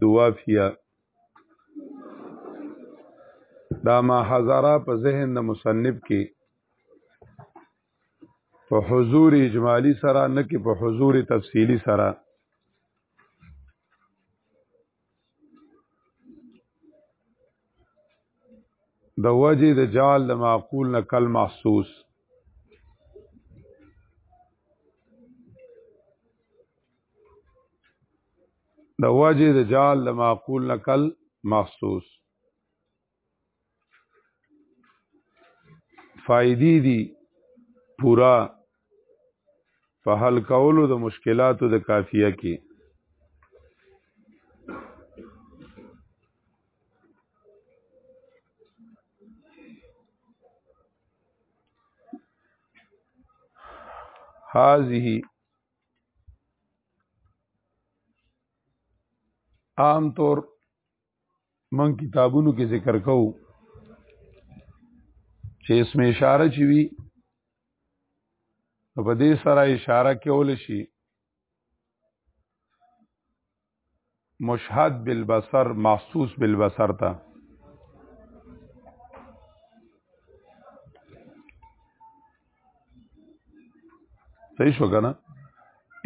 دوافیا دا ما حضرا په ذهن د مصنف کې په حضور اجمالی سره نه کې په حضور تفصیلی سره د وجه د جعل د معقول نه کل محسوس د وجه د جال د معقول نقل مخصوص فائدې دي پورا په حل کولو د مشکلاتو د کافیه کې هذه عام طور من کتابونو کې ذکر کوو چې اسم اشاره چی وی په دې سره اشاره کول شي مشهد بالبصر محسوس بالبصر ته صحیح شو کنه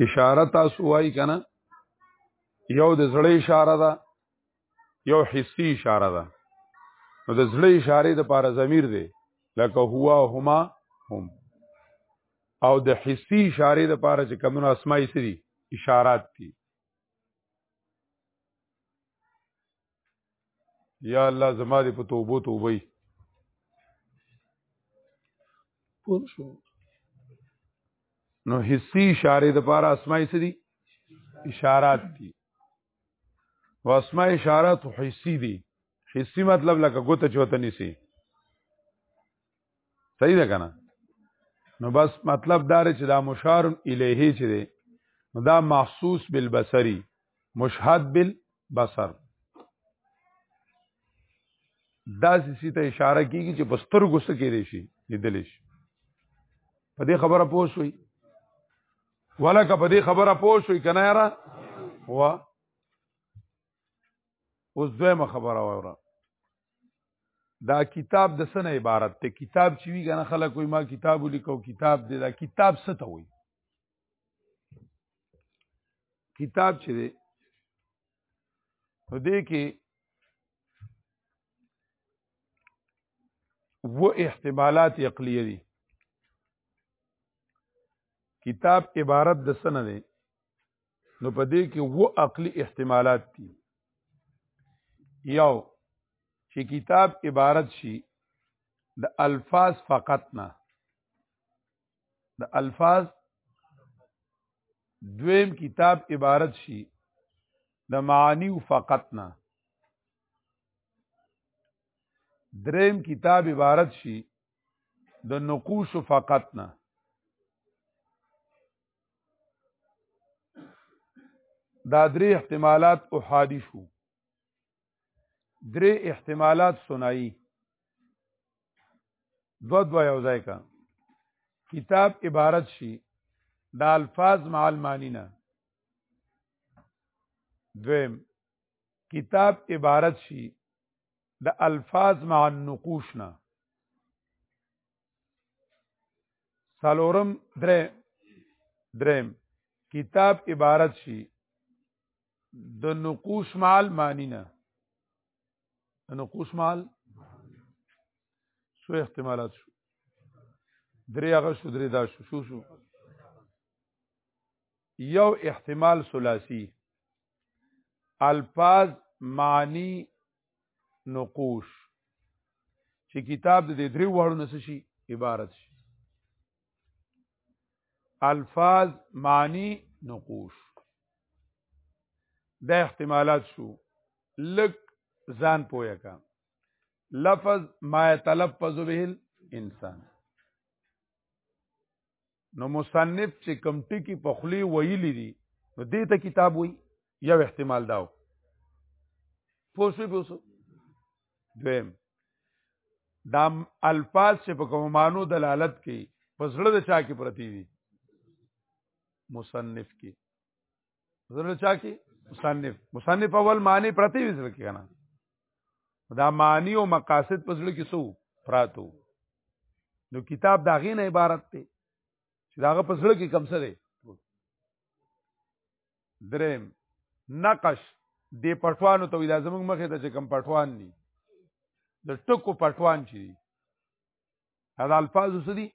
اشاره تاسو وای کنه یو د زړه اشاره ده یو حسی اشاره ده نو د زړه اشاره د پاره ضمیر دی لکه هوا هما هم او د حسی اشاره د پاره چې کمونو اسماء سری اشارات دي یا الله زما دې په توبو توبې پوه شو نو حسی اشاره د پاره اسماء سدي اشارات دي واسماء اشارات حسی دي حسی مطلب لکه ګوته چوته نسی صحیح ده کنه نو بس مطلب دا چې دا مشار الیه چې دی نو دا محسوس بالبصری مشهد بالبصر دا سیسی ته اشاره کیږي چې په سترګو سره کېدې شي لیدل شي په دې خبره پوه شوي ولکه په دې خبره پوه شوي کنه یاره وا اوس دویمه خبره وره دا کتاب د سنه عبارت ته کتاب چې وی غنه خلک وي ما کتاب لیکو کتاب دی دا کتاب څه ته وي کتاب چې دی نو دې کې و احتمالات عقلیه دي کتاب عبارت د سنه دی نو په دې کې وو عقلي احتمالات دي یو چې کتاب عبارت شي د الفاظ فقط نه د الفاظ دویم کتاب عبارت شي د معانی فقط نه دریم کتاب عبارت شي د نقوش فقط نه دا درې احتمالات احادی شو درې احتمالات سنائی دو دو یو ځای کا کتاب عبارت شي دا الفاظ مع المعنی نه دویم کتاب عبارت شي د الفاظ مع النقوش نه سالورم درې دریم کتاب عبارت شي د نقوش مال معنی نه نقوش مال سو احتمالات شو درې هغه شو درې دا شو شو شو یو احتمال ثلاثی الفاظ معنی نقوش چې کتاب د دې درې وړو نس شي عبارت شي الفاظ معنی نقوش دا احتمالات شو لک ځان پویا کا لفظ ما يتلفظ به الانسان نو مصنف چې کم ټکی په خلی ویلی دي نو دې ته کتاب وای یو احتمال داو پوسو پوسو دویم دا الفاظ چې په کوم مانو دلالت کوي په زړه د چا کې پرتی دي مصنف کې زړه چا کې مصنف مصنف اول معنی پرتی وزل کې کنه دا معنی او مقاصد په ځل کې سو پراتو نو کتاب دا غي نه عبارت دی چې داغه په ځل کې کم څه دی درم نقش دی پټوانو ته ویل زموږ مخې ته چې کم پټوان دي د ټکو پټوان چې دي دا الفاظ څه دي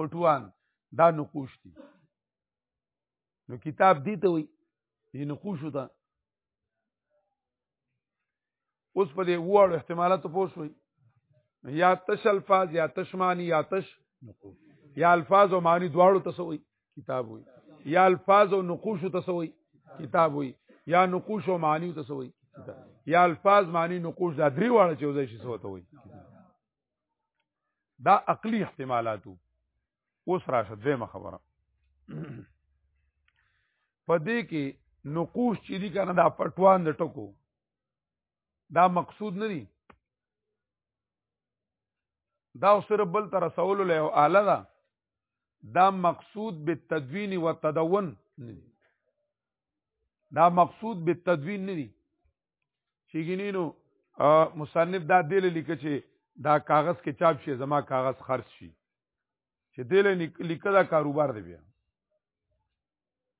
پټوان دا نقوش دي نو کتاب دی ته وي دې نقوش ته اوس په دې وړو احتمالات پوه شوي یا تش الفاظ یا تش معنی یا تش نقوش یا الفاظ او معنی دواړو ته سوي کتاب وي یا الفاظ او نقوش ته سوي کتاب وي یا نقوش او معنی ته سوي یا الفاظ معنی نقوش دا درې واړه چې وځي شي سوته وي دا عقلی احتمالاتو اوس راشه دویمه خبره په دې کې نقوش چې دي کنه دا پټوان د ټکو دا مقصود نه دي دا سره بل تر رسول له اعلی دا دا مقصود به تدوین و تدون نه دي دا مقصود به تدوین نه دي چې ګینینو مصنف دا دل لیک چې دا کاغذ کې چاپ شي زما کاغذ خرڅ شي چې دل لیک دا کاروبار دی بیا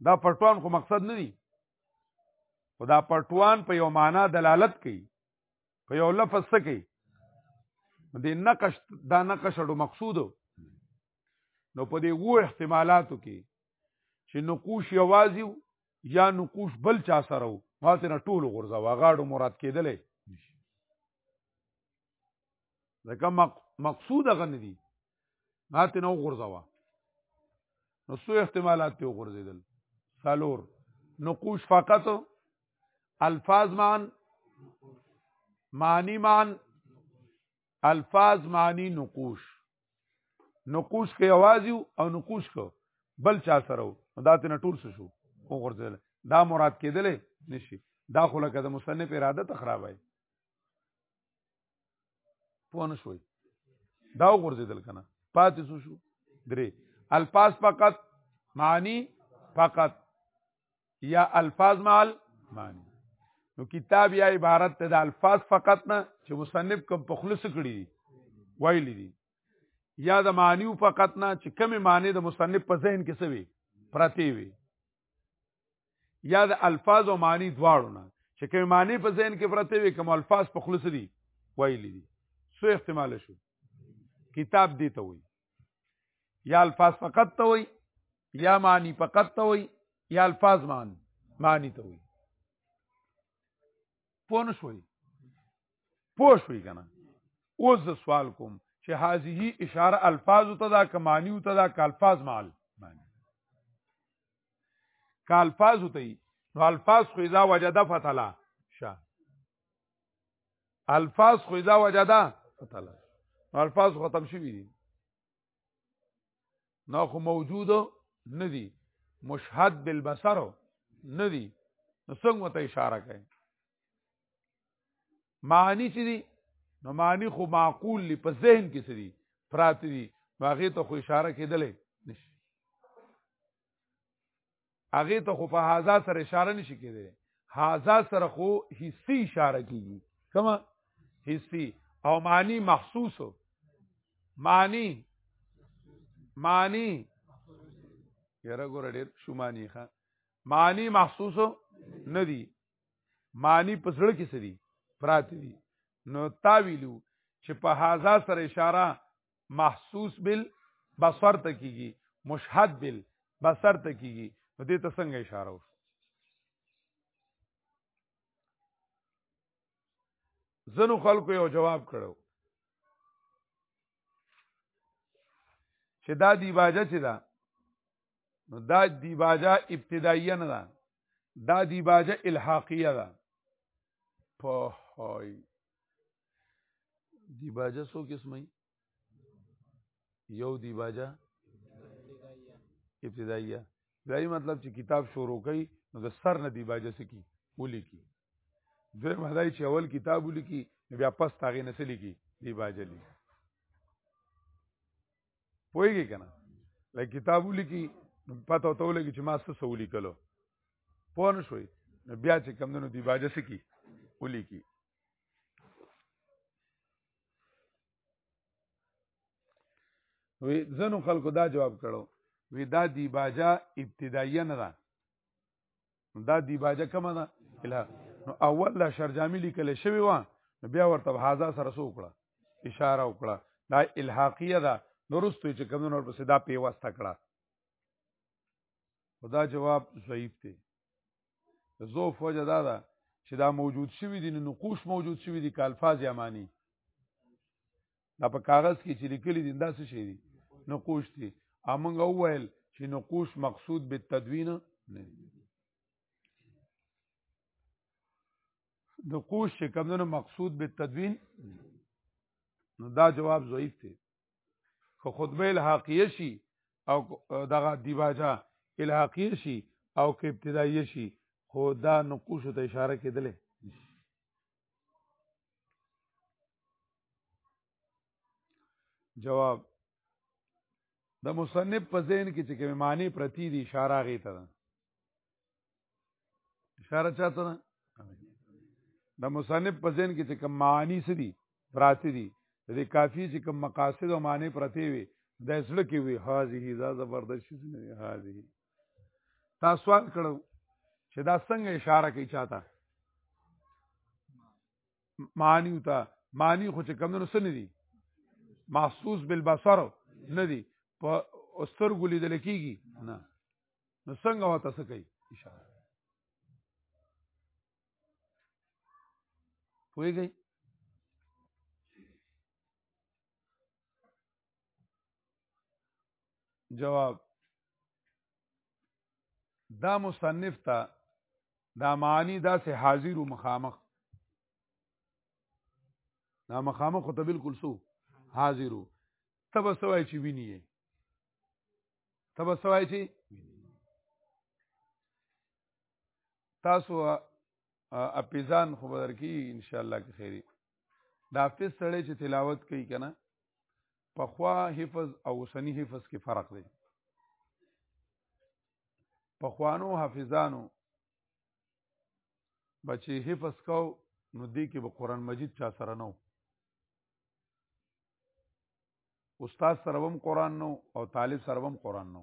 دا پټوان خو مقصد نه دی خو دا پټوان په یو معنا دلالت کوي په یو لفظ څه کوي د نقش دا نقش اړو مقصود نو په دې وو احتمالاتو کې چې نقوش یوازې یا نقوش بل چا سره وو ما ته نه ټول غرزه واغاړو مراد کېدلې لکه مقصود غن دي ما ته نه غرزه وا نو څو احتمالات ته غرزیدل سالور نقوش فقط الفاظ مان معنی مان الفاظ معنی نقوش نقوش کې اوازي او نقوش کو بل چا سره دا تن ټول څه شو وګورځل دا مراد کېدل نشي دا خو لکه د مصنف اراده ته خرابای پوه نه شوي دا وګورځیدل کنه پاتې شو درې الفاظ فقط معنی فقط یا الفاظ مال معنی نو کتاب یا عبارت ته د الفاظ فقط نه چې مصنف کوم په خلص کړی ویل دي یا د معنی فقط نه چې کمی معنی د مصنف په ذهن کې سوي پرتی وي یا د الفاظ او معنی دواړو نه چې کمی معنی په ذهن کې پرتی وي کوم الفاظ په خلص دي ویل دي سو احتمال شو کتاب دی ته وي یا الفاظ فقط ته وي یا معنی فقط ته وي یا الفاظ معنی معنی ته وي پون شوي پوه شوي کنه اوس د سوال کوم چې هذه اشاره الفاظ ته دا کمانی ته دا کالفاظ مال معنی کالفاظ ته نو الفاظ خو اذا وجد فتلا شا الفاظ خو دا وجه ده تعالی الفاظ ختم شوی دي نو خو موجود نه دي مشهد بالبصر نه دي نو څنګه ته اشاره کوي معنی چې دي نو معنی خو معقول لی په ذهن کې څه دي پراته دي باغې ته خو اشاره کېدلې نشي هغه ته خو په هاذا سره اشاره نشي کېدی هاذا سره خو حسی اشاره کیږي کما حسی او معنی محسوس معنی معنی یره ګور ډېر شو معنی ښه معنی محسوس نه دي معنی په سړک کې سړي پراته دي نو تاویلو چې په هاذا سره اشاره محسوس بل بصر ته کیږي مشهد بل بصر ته کیږي نو دې ته څنګه اشاره وشو زنو خلکو یو جواب کړو چې دا دی باجه چې دا نو دا دی باجه ابتداییه نه ده دا دی باجه الحاقیه ده په هوی دیباجه څو قسمه یو دیباجه ابتداییه دای مطلب چې کتاب شروع کړي نو د سر نه دیباجه سکی ولي کی دوی مهدای چې اول کتاب ولي کی بیا پس تاغې نسلی کی دیباجه لیکي پوهیږي کنه لکه کتاب ولیکي پته وته ولګي چې ما څه څه ولیکلو پوه نه شوي نو بیا چې کم دنو دی باجه سکی ولیکي وی زنو خلکو دا جواب کړو وی دا دی باجه ابتدایه نه ده دا دیباجه کومه ده اله نو اول لا شرجامی لیکل شوی و نو بیا ورته هاذا سره سو کړه اشاره وکړه دا الحاقیه ده نورستو چې کوم نور پسې دا پیوسته کړه خدا جواب ضعیف دی ضعف وجه دا ده چې دا موجود شوی دي نقوش موجود شوی دي کالفاظ یمانی دا په کاغذ کې چې لیکلي دي دا څه شي دي نقوش دي امنګ وویل چې نقوش مقصود به تدوین نه نقوش چې کمونه مقصود به تدوین نو دا جواب ضعیف دی خو خطبه الحاقیه شي او دغه دیواجا الحاقیه شي او کې ابتدایي شي خو دا نقوش ته اشاره کېدلې جواب د مصنف په ذهن کې چې کوم معنی پرتی دي اشاره غي ته ده اشاره چاته ده د مصنف په ذهن کې چې کوم معنی سدي پراتی دي د کافی چې کوم مقاصد او معنی پرتی وي د اسلو کې وي هاذه دا زبردست شي نه هاذه تا سوال کړو چې دا څنګه اشاره کوي چاته معنی ته معنی خو چې کمونو سن دي محسوس بالبصر نه دي په استرګو لیدل کیږي نه نو څنګه وته څه کوي اشاره پوهیږئ جواب دا مصنف ته دا معنی دا سه حاضر مخامخ دا مخامخ ته بالکل سو حاضرو تب سوای چې ویني تب سوای چې تاسو اپیزان خو بدر کی ان شاء الله کې خیری دا حافظ سره چې تلاوت کوي کنه په خوا حفظ او سنی حفظ کې فرق دی په خوانو حافظانو بچي حفظ کو نو دی کې به قران مجید چا سره نو استاد سره هم قران نو او طالب سره هم قران نو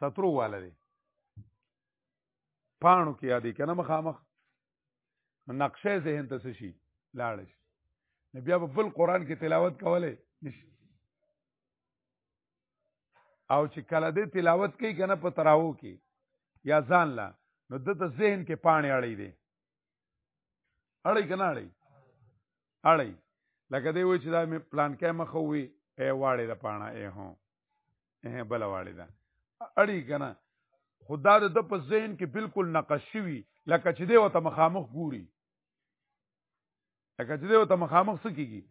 سترو والا دی پانو کې یادې کنه مخامخ نقشه ذهن ته شي لاړ شي نو بیا په بل قران کې تلاوت کولای نشي او چې کله دې تلاوت کوي کنه په تراو کې یا ځان لا نو د ذهن کې پانی اړې دي اړې کنه اړې اړې لکه دی وای چې دا مې پلان کې مخه وي ای واړې د پاڼه ای هو اه بل واړی دا اړی کنه خدا د د په ذهن کې بالکل نقش شوی لکه چې دی وته مخامخ ګوري لکه چې دی وته مخامخ سکیږي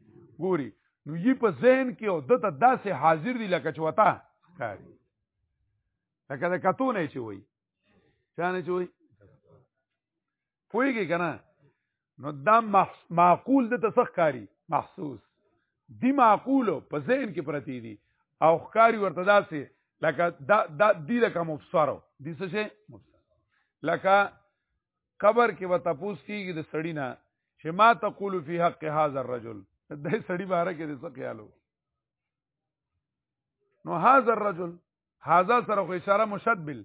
ګوري نو یی په ذهن کې او د ته داسې حاضر دی لکه چې وته کاری لکه د کتو نه چې وای چانه چې وای پوهیږي که نه نو دا معقول د تسخ کاری محسوس دی معقول په ذهن کې پرتی دي او ښکاری ورته داسې لکه دا دا دی لکه مبصرو دي څه شي مبصر لکه قبر کې وته پوس کیږي د سړی نه چې ما تقول فی حق هذا الرجل د سړی باره کې د څه خیالو نو هذا الرجل هاذا سره خو اشاره مشبل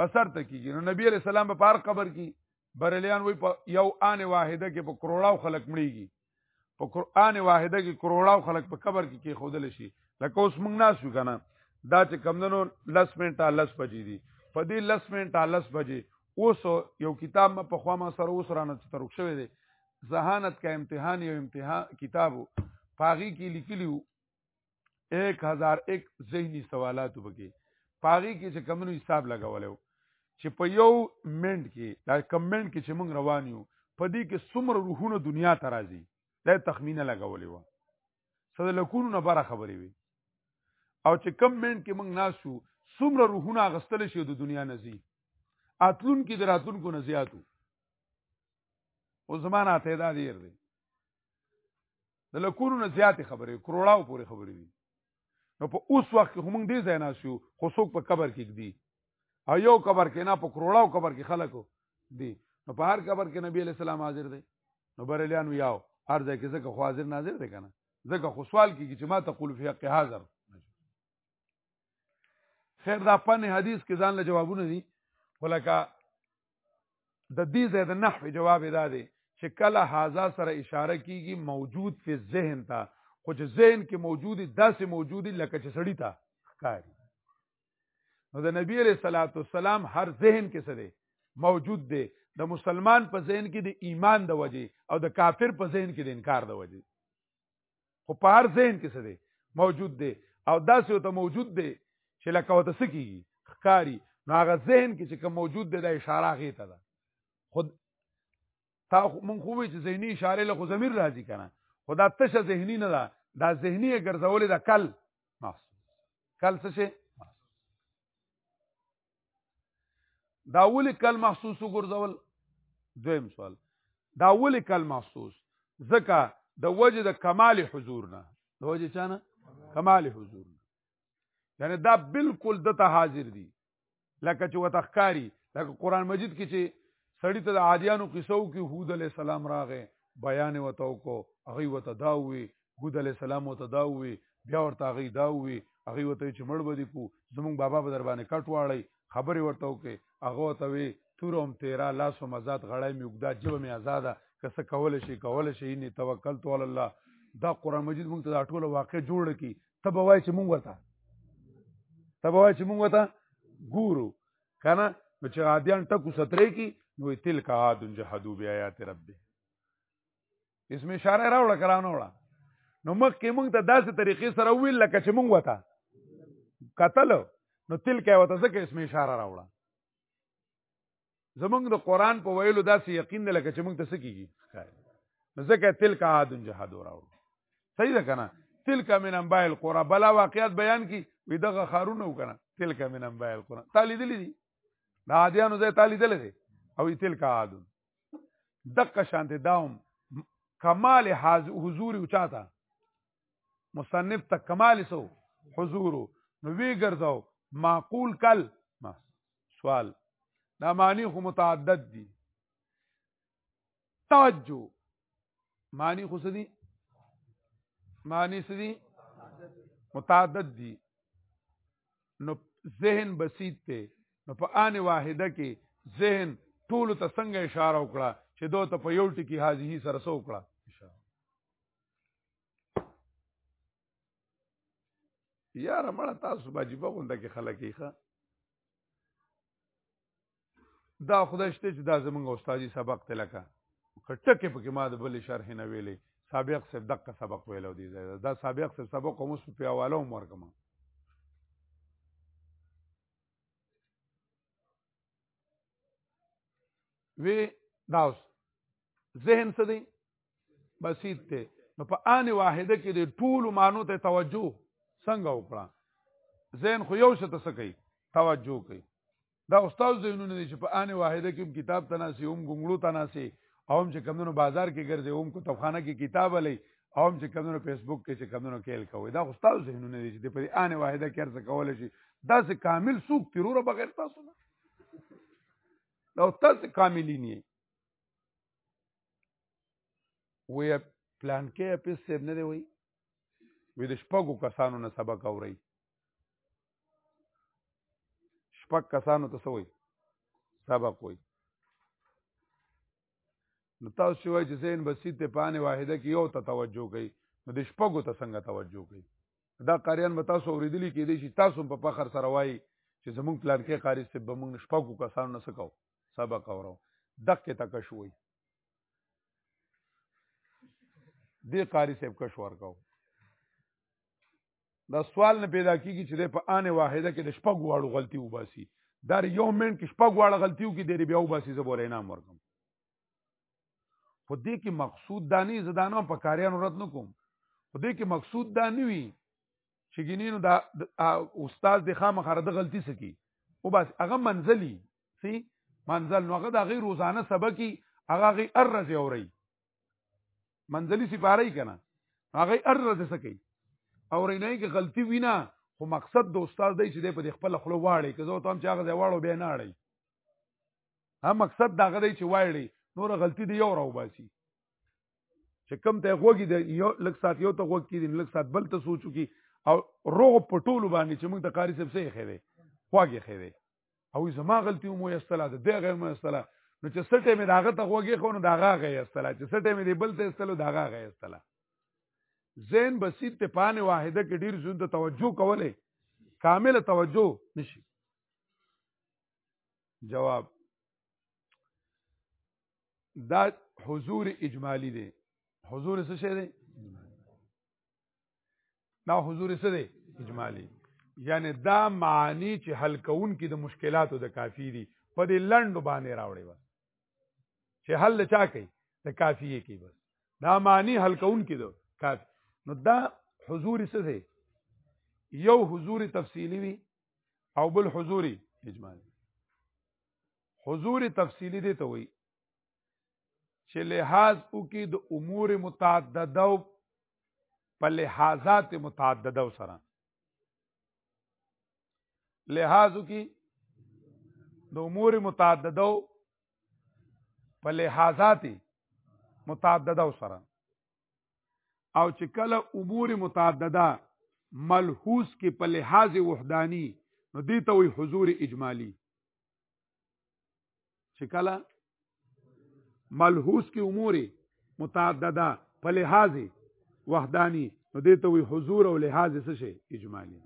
بسر ته کیږي نو نبی علیہ السلام په پار قبر کې بریلیان وای په یو آن واحده کې په کروڑاو خلق مړیږي په قران واحده کې کروڑاو خلق په قبر کې کې خودل شي لکه اوس موږ نه شو کنه دا چې کمندنو لس منټه لس بجې دي په دې لس منټه لس بجې اوس یو کتاب ما په خوا ما سره اوس رانه ترک شوی دی ذهانت کا امتحان یو امتحان کتابو پاغي کې لیکلیو 1001 ذهني سوالات وکي پاغي کې چې کمنو حساب لګولو چې په یو منټ کې دا کمنټ کې چې موږ روان یو په دې کې څومره روحونه دنیا ته راځي دا تخمینه لګولې و صد لکونو نه بره خبرې وي او چې کم منټ کې موږ ناسو څومره روحونه غستل شي د دنیا نه زی اتلون کې دراتون کو نه زیاتو او زمانہ ته دا ډیر دی د لکونو نه زیاتې خبرې کروڑاو پورې خبرې دي نو په اوس وخت کې موږ دې ځای ناسیو خو څوک په قبر کې دي او یو قبر کې نه په کروڑاو قبر کې خلکو دي نو په هر قبر کې نبی علیہ السلام حاضر دی نو بریلیانو یاو هر ځای کې ځکه خو حاضر ناظر دی کنه ځکه خو سوال کیږي چې ما تقول فی حق حاضر خیر دا پنه حدیث کې ځان له جوابونه دي ولکه د دې زید نحوی جواب ادا دی چې کله هاذا سره اشاره کیږي موجود فی ذهن ته خو چې ذهن کې موجودی داسې موجودی لکه چې سړی ته ښکاری نو د نبی علیہ الصلوۃ والسلام هر ذهن کې سره موجود دی د مسلمان په ذهن کې د ایمان د وجې او د کافر په ذهن کې د انکار د وجې خو په هر ذهن کې څه دی موجود دی او داسې ته موجود دی چې لکه وته سکیږي ښکاری نو هغه ذهن کې چې کوم موجود دی د اشاره غي ته ده خود تا مونږ خو وی چې ذهني اشاره له خو ضمیر راځي کنه خدا تشه ذهني نه ده دا ذهني ګرځولې ده کل محسوس کل څه شي دا ولي کل محسوس وګرځول دویم سوال دا ولي کل محسوس ځکه د وجه د کمال حضور نه د وجه چانه کمال حضور نه یعنی دا بالکل دته حاضر دي لکه چې وتخکاری لکه قران مجید کې چې سړی ته د عادیانو قصو کې هود علی السلام راغې بیان وتاو کو هغه وته دا وی هود علی السلام ته دا وی بیا ورته غي دا وی هغه وته چې مړ بدی کو زمونږ بابا به در باندې کټ واړی خبرې ورته وکي هغه ته وی تورم تیرا لاس او مزات غړای می وګدا جب می آزاده کسه کول شي کول شي نه توکل تو الله دا قران مجید مونږ ته دا ټول واقع جوړ کی تب وای چې مونږ وتا تب وای چې مونږ وتا ګورو کنه نو چې عادیان ټکو سترې کی نو تلک عاد جهادو بیاات ربه اسم اشاره راوړه کرانه وړه نو مخکې موږ ته داسې طریقې سره ویل لکه چې موږ وته قتل نو تل کې وته ځکه اسم اشاره راوړه زمونږ د قران په ویلو داسې یقین دی لکه چې موږ ته سکیږي نو ځکه تل کا عاد جهاد راوړه صحیح ده کنه تل کا من انباء القرى بلا واقعیت بیان کی وی دغه خارونه وکنه تل کا من انباء القرى تالی دلی دي دا عادیانو زه تالی دلی دي او تل کا عاد دقه شانت داوم کمال حضور او چاته مصنف ته کمال سو حضور نو وی ګرځاو معقول کل ما سوال دا معنی خو متعدد دي توجه معنی خو سدي معنی سدي متعدد دي نو ذهن بسيط ته نو په ان واحده کې ذهن ټول ته څنګه اشاره وکړه چې دوی ته په یو ټکی حاضر سره سو وکړه یاره مړه تاسو باجی په غونډه کې خلک یې ښه دا خدای شته چې دا زمونږ استادي سبق ته لکه کټکه پکې ما د بل شرح نه ویلې سابق صاحب دغه سبق ویلو دی دا سابق صاحب سبق هم اوس په حواله هم ورکم وی دا اوس ذهن څه دی بسیط ته نو په ان واحده کې د ټول مانو ته توجه څنګه وکړه ذهن خو یو څه ته کوي توجه کوي دا استاد زینونه دي چې په آنه واحده کې کتاب تناسي هم ګنګړو تناسي او هم چې کمونو بازار کې ګرځي هم کتابخانه کې کتاب لې او هم چې کمونو فیسبوک کې چې کمونو کېل کوي دا استاد زینونه دي چې په آنه واحده کې ارزه کول شي دا سه کامل سوق ترور بغیر تاسو نه دا استاد کاملین یې وې پلان کې په سر نه دی وې وې د شپږو کسانو نه سبق اوري شپږ کسانو ته سوي سبق وي نو تاسو شوي چې زین بسیط ته پانه واحده کې یو ته توجه کوي نو د شپږو ته څنګه توجه کوي دا قاریان به تاسو اوریدلی کې دي چې تاسو په فخر سره وایي چې زمونږ پلان کې قاری سب به موږ شپږو کسانو نه سکو سبق اورو دقه تک شوي دې قاری سب کښ ورکاو دا سوال نه پیدا کیږي چې په آنه واحده کې د شپږ واړو غلطي وباسي دا یو منټ کې شپږ واړه غلطیو کې ډېر بیا وباسي زه بوله انعام ورکم خو دې کې مقصود دانی زدانو په کاریانو رد نکوم خو دې کې مقصود دانی وي چې ګینینو دا استاد د خامخ د غلطي سکی او بس هغه منزلي سي منزل نو هغه د غیر روزانه سبقي هغه غي ارز اوري منځلي سپارای کنه هغه ارزه سکی او رینای کې غلطي وینا خو مقصد د استاد دی چې د په خپل خلو واړی که زه ته هم چې هغه واړو به نه اړی هم مقصد دا غدی چې واړی نور غلطي دی یو راو باسي چې کم ته خوږی دی یو لک سات یو ته خوږ کیدین لک سات بل ته سوچو کی او روغ پټول باندې چې موږ د قاری صاحب سره خېره خوږی خېره او زما غلطي مو استلا ده د غیر مو استلا نو چې سټه مې داغه ته وګي خو نو داغه غي استلا چې سټه مې دی بل ته استلو داغه غي استلا زین بسیط ته پانه واحده کې ډیر زوند توجه کوله کامل توجه نشي جواب دا حضور اجمالی دی حضور څه شی دی دا حضور څه دی اجمالی یعنی دا معنی چې حل کون کې د مشکلاتو د کافی دي په دې لندو باندې راوړي بس چې حل چا کوي د کافیه کې بس دا معنی حل کون کې دو کافی نو دا حضور څه دی یو حضور تفصیلی وي او بل حضور اجمالی حضور تفصیلی دی ته وي چې لحاظ وکي د امور متعدده په لحاظات متعدده سره لحاظ وکي د امور متعدده په لحاظات متعدده سره او چې کله امور متعدده ملحوظ کې په لحاظ وحدانی نو دې ته وي حضور اجمالی چې کله ملحوظ کې امور متعدده په لحاظ وحدانی نو دې ته وی حضور او لحاظ څه شي اجمالی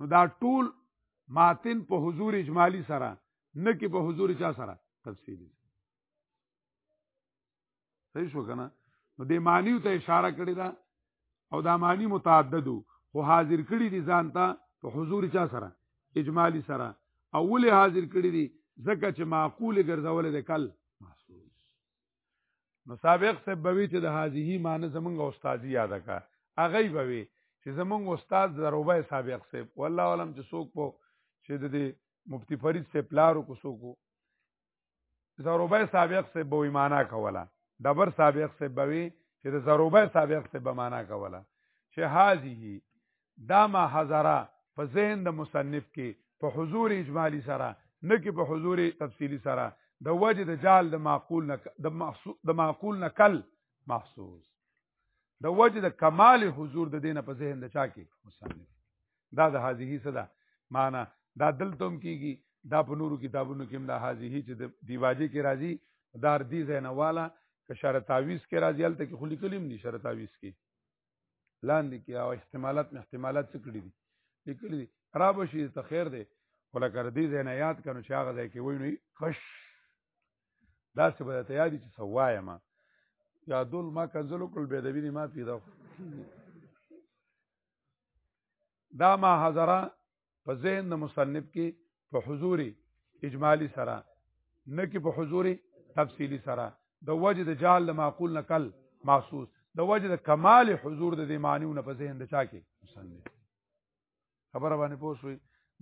نو دا ټول ماتن په حضور اجمالی سره نه کې په حضور چا سره تفصیلی صحیح شو کنه نو د معنی ته اشاره کړی دا او دا معنی متعددو خو حاضر کړی دي ځان ته په حضور چا سره اجمالی سره اول حاضر کړی دي ځکه چې معقول ګرځول د کل محسوس نو سابق سبوی چې د هذه معنی زمونږ استاد یاد کا اغه بوي چې زمونږ استاد ضروبه سابق سب والله علم چې څوک په چې د مفتی فرید سے پلارو کو څوک ضروبه سابق سے بوی معنا کوله دبر سابق سے بوی چې د ضروبه سابق سے به معنا کوله چې هذه دا ما حضره په ذهن د مصنف کې په حضور اجمالی سره نه کې په حضور تفصیلی سره د وجه د جال د معقول نه د محسوس د معقول نه کل محسوس د وجه د کمال حضور د دینه په ذهن د چا کې مصنف دا د هذه صدا معنا دا دلته هم کیږي دا په نورو کتابونو کې هم دا هذه چې د دیواجه کې راځي دار دی زینواله که شرط تعویز کې راځي هلته کې خو لیکلي هم دي شرط تعویز کې لاندې کې او احتمالات نه احتمالات څه کړي دي لیکلي دي را به شي ته خیر دی خو لکه د دې ځای نه یاد کړو چې هغه ځای کې وایي نو خش داسې به درته یاد چې څه وایم یادول ما کنځل وکړل بېدبي دې ما پیدا دا ما حضره په ذهن د مصنف کې په حضور اجمالی سره نه کې په حضور تفصیلی سره د وجه د جال د معقول نقل محسوس د وجه د کمال حضور د دې معنیونه په ذهن د چا کې مصنف خبره باندې پوه شوي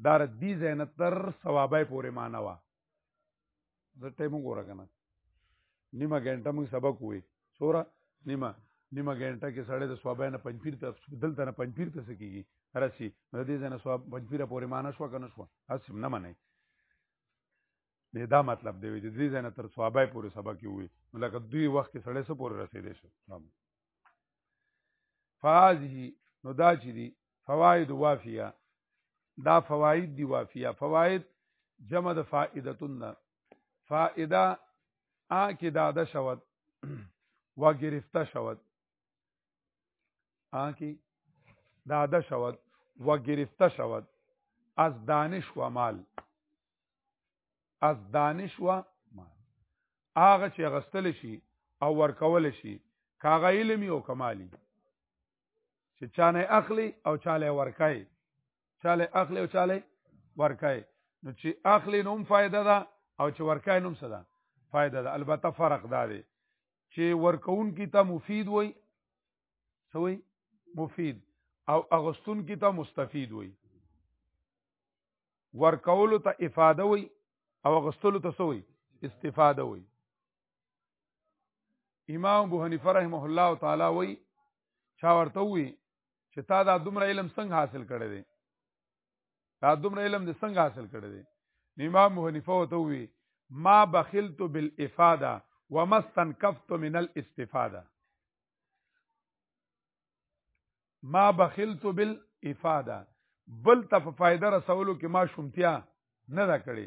دا ردی زینتر ثوابه پورې معنی وا زه ټایم وګوره کنه نیمه ګنټه موږ سبق وې سورا نیمه نیمه ګنټه کې سړی د سوابای نه پنځپیر ته دلته نه پنځپیر ته سکیږي رسی نو دې ځنه سواب پنځپیر پورې مان شو کنه شو اسیم نه منه دې دا مطلب دی چې دې ځنه تر سوابای پورې سبق وې لکه دوی وخت کې سړی سره پورې رسیدې شو فازه نو دا چې دی فواید وافیه دا فواید دی وافیه فواید جمع د فائدتن فائده ا کې دا د شود و گرفته شود ا کې دا د شود و گرفته شود از دانش و مال از دانش و مال هغه چې غستل شي او ورکول شي کاغه علمي او کمالي چې چانه اخلي او چاله ورکای چاله اخلي او چاله ورکای نو چې اخلي نوم فائدہ ده او چې ورکای نوم څه ده فائدہ ده البته فرق دا دی چې ورکون کی ته مفید وای سوی مفید او اغستون کی ته مستفید وای ورکول ته افاده وای او اغستل ته سوی استفاده وای امام ابو حنیفه رحمه الله تعالی وی چا ورته وی چې تا دا دومره علم څنګه حاصل کړی دی دا دومره علم دې څنګه حاصل کړی دی امام ابو حنیفه ورته وی ما بخلت بالافاده وما استنكفت من الاستفاده ما بخلت بالافاده بل ته په فائدہ رسولو کې ما شومتیا نه دا کړی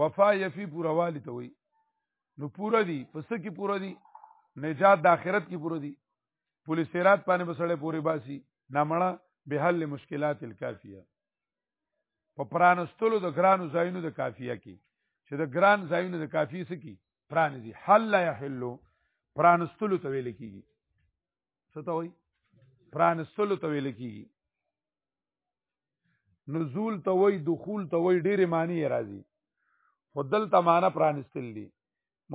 وفا یفی پورا والی ته وای نو پورا دی پس کی پورا دی نجات د آخرت کی پورا دی پولیس رات پانه بسړې پوری باسی نامړه به حل مشکلات الکافیه په پرانستلو د ګرانو زاینو د کافیه کی چې د ګران زاینو د کافیه سکی پرانځي حل لا یحلو پرانستلو ته ویل کیږي څه ته وای پرانستلو ته ویل کیږي نزول ته وای دخول ته وای ډېر معنی راځي خدل ته معنی پرانستل دي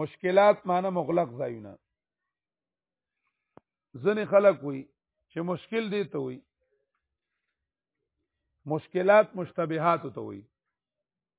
مشکلات معنی مغلق ځایونه ځنې خلک وي چې مشکل دی ته وي مشکلات مشتبهات ته وي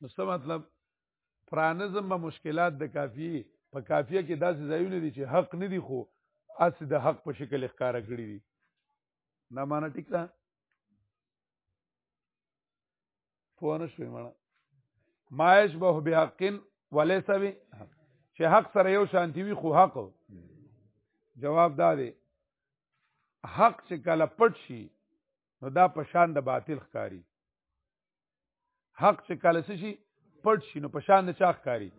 نو څه مطلب پرانزم به مشکلات د کافی په کافیه کې داسې ځایونه دي چې حق نه دي خو اس د حق په شکل ښکارا کړی دي نه معنا ټیک ده پوه نه شوې مړه ما یشبه بحق وليس به چې حق سره یو شانتی وي خو حق جواب دا دی حق چې کله پټ شي نو دا په شان د باطل ښکاری حق چې کله څه شي پټ شي نو پشان نه چاخ کاری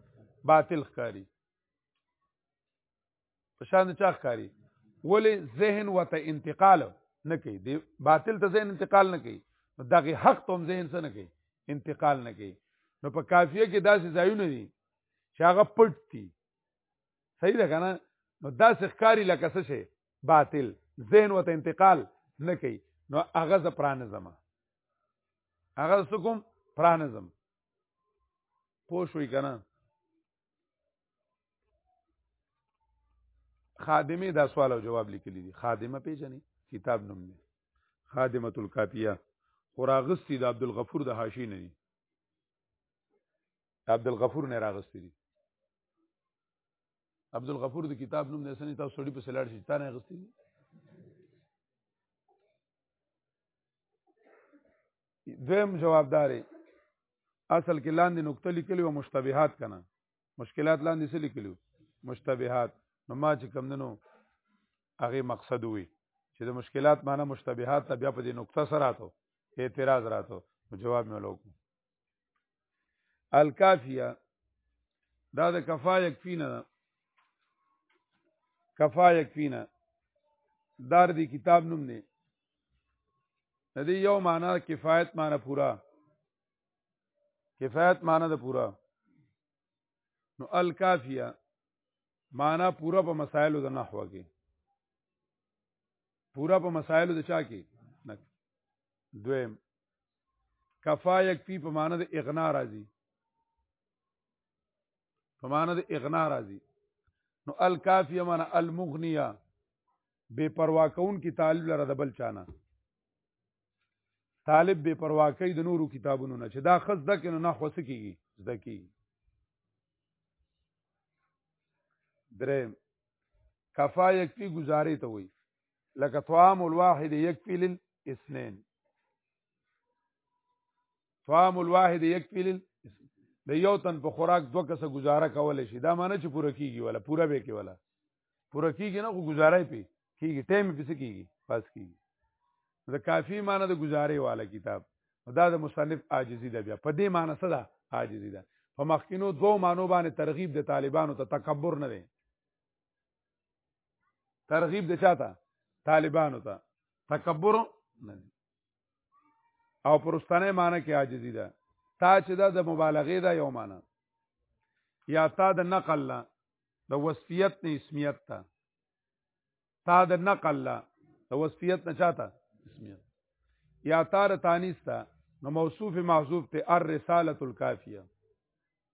باطل ښکاری پشان نه چاخ کاری ولی ذهن وته انتقال نه کوي دی باطل ته ذهن انتقال نه کوي نو دغه حق ته ذهن څه نه کوي انتقال نه کوي نو په کافیه کې داسې ځایونه دي چې هغه پټ دي صحیح ده کنه نو داسې ښکاری لکه څه شي باطل ذهن وته انتقال نه کوي نو هغه ز پرانه زما هغه څه کوم پرانزم پوه شوي که نه خادمه دا سوال او جواب لیکلی دي خادمه پیژنې کتاب نوم دی خادمه الکافیه خو راغستی د عبدالغفور د حاشی نه دي عبدالغفور نه راغستی دي عبدالغفور د کتاب نوم نه سنې تاسو سړي په سلاړ شي تا نه غستی دي دویم جوابداري اصل کې لاندې نقطه لیکلی او مشتبهات کنه مشکلات لاندې څه لیکلو مشتبهات نو ما چې کم دنو هغه مقصد وي چې د مشکلات معنی مشتبهات ته بیا په دې نقطه سره راتو اعتراض راتو جواب مې لوکو الکافیه دا د کفا یکفینا ده کفا یکفینا دار دی کتاب نوم نه د دې یو معنا کفایت معنا پورا کفایت معنا ده پورا نو الکافیه معنا پورا په مسائلو د نحوه کې پورا په مسائلو د چا کې دویم کفا یکفی په معنی د اغنا راځي په معنی د اغنا راځي نو الکافیه معنی المغنیه بے پروا کون کی طالب لره د بل چانه طالب بے پروا کوي د نورو کتابونو نه چې دا خص د کنه نه خوسه کیږي زده کیږي درې کفا یکفی گزارې ته وایي لکه طعام الواحد يكفي للاثنين طعام الواحد يكفي لل د یو تن په خوراک دوه کسه گزاره کول شي دا معنی چې پوره کیږي ولا پوره به کې ولا پوره کیږي نه خو گزاره پی کیږي ټیم پې څه کیږي پاس کیږي دا کافی معنی د گزاره والا کتاب دا د مصنف عاجزی ده بیا په دې معنی څه ده عاجزی ده په مخکینو دوه معنی باندې ترغیب د طالبانو ته تکبر نه دی ترغیب د چاته طالبانو ته تکبر نه او پرستانه معنی کې عاجزی ده تا چې دا د مبالغې دا یو معنی یا تا د نقل لا د وصفیت نه اسمیت تا تا د نقل لا د وصفیت نه چاته اسمیت یا تا د تانیس تا نو موصوف محذوف ته الرساله الکافیه